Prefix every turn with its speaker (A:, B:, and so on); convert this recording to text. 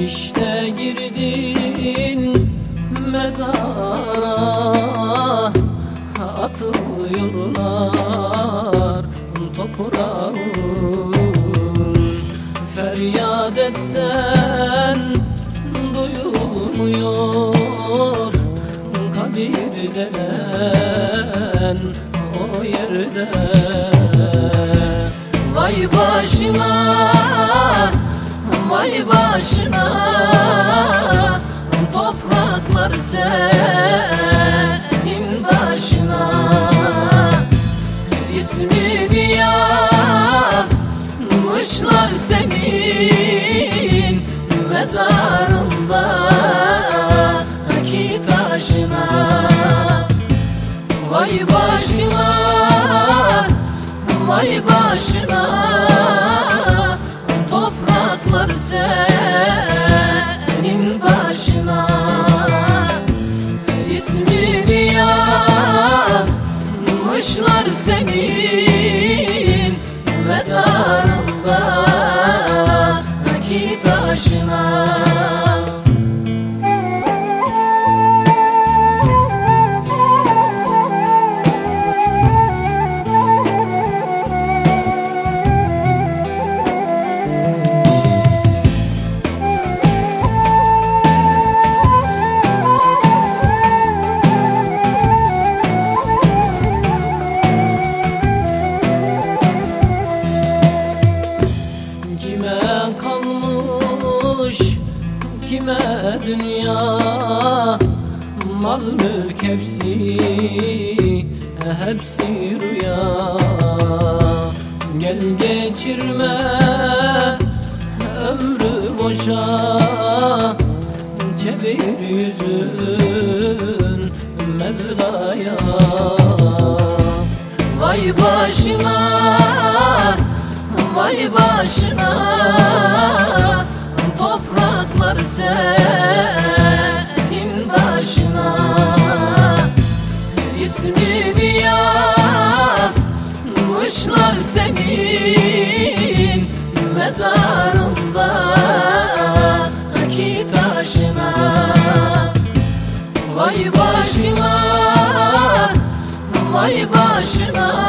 A: İşte girdin Kabir denen o yerde. Vay başına Vay başına Topraklar senin başına. İsmini yazmışlar senin Mezarındaki Vay başına Vay başına. Topraklar senin başına. İsmini yazmışlar senin. Mezarındaki kime dünya. Mal mülk hepsi hepsi rüya. Gel geçirme ömrü boşa. Çevir yüzün Mevla'ya. Vay başına Vay başına senin başına. İsmini yazmışlar senin mezarında ki taşına. Vay başına, vay başına.